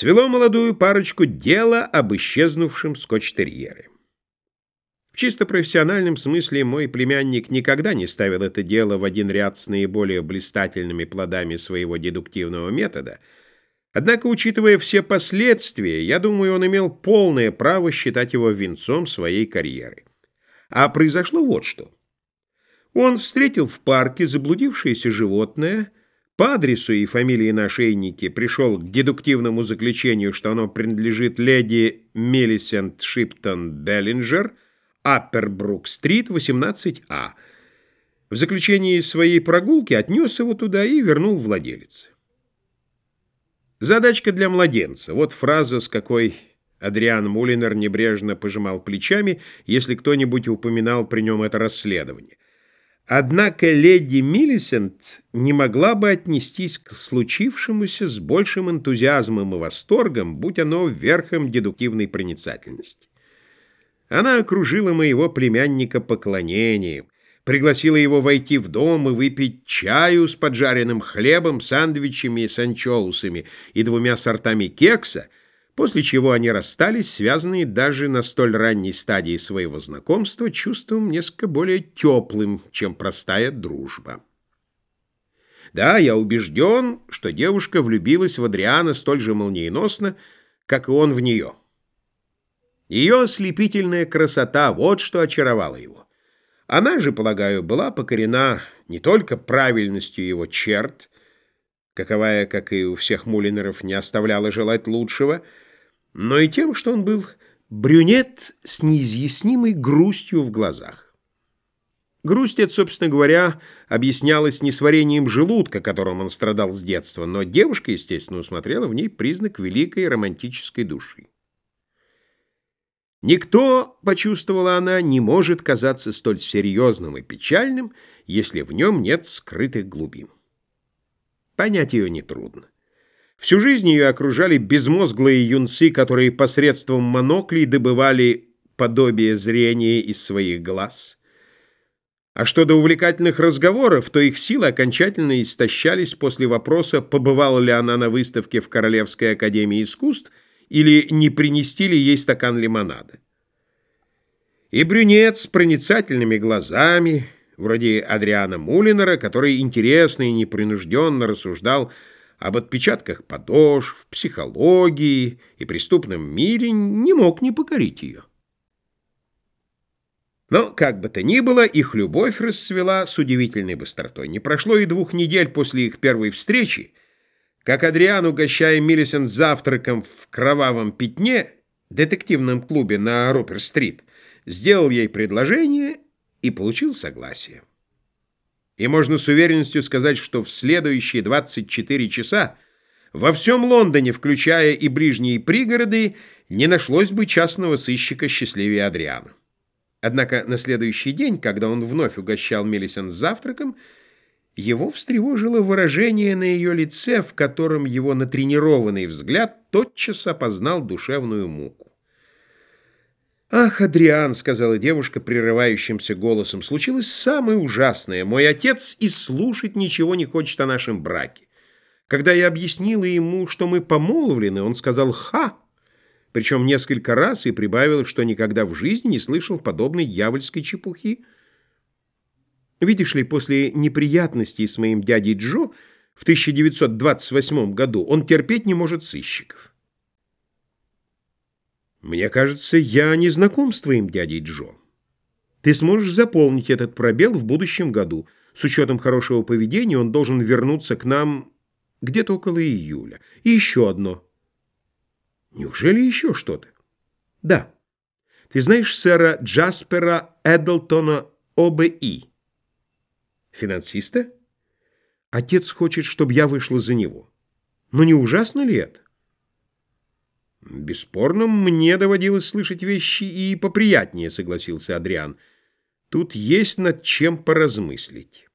свело молодую парочку дело об исчезнувшем скотч-терьере. В чисто профессиональном смысле мой племянник никогда не ставил это дело в один ряд с наиболее блистательными плодами своего дедуктивного метода, однако, учитывая все последствия, я думаю, он имел полное право считать его венцом своей карьеры. А произошло вот что. Он встретил в парке заблудившееся животное, по адресу и фамилии на ошейнике пришел к дедуктивному заключению, что оно принадлежит леди Мелисент Шиптон Беллинджер, Аппербрук-стрит, 18А. В заключении своей прогулки отнес его туда и вернул владелец. Задачка для младенца. Вот фраза, с какой Адриан Мулинер небрежно пожимал плечами, если кто-нибудь упоминал при нем это расследование. Однако леди Миллисент не могла бы отнестись к случившемуся с большим энтузиазмом и восторгом, будь оно верхом дедуктивной проницательности. Она окружила моего племянника поклонением, пригласила его войти в дом и выпить чаю с поджаренным хлебом, сандвичами с анчоусами и двумя сортами кекса — после чего они расстались, связанные даже на столь ранней стадии своего знакомства чувством несколько более теплым, чем простая дружба. Да, я убежден, что девушка влюбилась в Адриана столь же молниеносно, как и он в нее. Ее ослепительная красота — вот что очаровало его. Она же, полагаю, была покорена не только правильностью его черт, каковая, как и у всех мулинеров, не оставляла желать лучшего — но и тем, что он был брюнет с неизъяснимой грустью в глазах. Грусть эта, собственно говоря, объяснялась несварением желудка, которым он страдал с детства, но девушка, естественно, усмотрела в ней признак великой романтической души. Никто, почувствовала она, не может казаться столь серьезным и печальным, если в нем нет скрытых глубин. Понять ее нетрудно. Всю жизнь ее окружали безмозглые юнцы, которые посредством моноклей добывали подобие зрения из своих глаз. А что до увлекательных разговоров, то их силы окончательно истощались после вопроса, побывала ли она на выставке в Королевской академии искусств или не принести ли ей стакан лимонада. И брюнет с проницательными глазами, вроде Адриана Мулинера, который интересно и непринужденно рассуждал об отпечатках подошв, психологии и преступном мире не мог не покорить ее. Но, как бы то ни было, их любовь расцвела с удивительной быстротой. Не прошло и двух недель после их первой встречи, как Адриан, угощая Миллисент завтраком в кровавом пятне, детективном клубе на Рупер-стрит, сделал ей предложение и получил согласие. И можно с уверенностью сказать, что в следующие 24 часа во всем Лондоне, включая и ближние пригороды, не нашлось бы частного сыщика счастливее Адриана. Однако на следующий день, когда он вновь угощал Мелисен завтраком, его встревожило выражение на ее лице, в котором его натренированный взгляд тотчас опознал душевную муку. «Ах, Адриан», — сказала девушка прерывающимся голосом, — «случилось самое ужасное. Мой отец и слушать ничего не хочет о нашем браке. Когда я объяснила ему, что мы помолвлены, он сказал «ха», причем несколько раз и прибавил, что никогда в жизни не слышал подобной дьявольской чепухи. Видишь ли, после неприятностей с моим дядей Джо в 1928 году он терпеть не может сыщиков. Мне кажется, я не знаком с твоим дядей Джо. Ты сможешь заполнить этот пробел в будущем году. С учетом хорошего поведения он должен вернуться к нам где-то около июля. И еще одно. Неужели еще что-то? Да. Ты знаешь сэра Джаспера Эдлтона ОБИ? Финансиста? Отец хочет, чтобы я вышла за него. Но не ужасно ли это? «Бесспорно, мне доводилось слышать вещи и поприятнее», — согласился Адриан. «Тут есть над чем поразмыслить».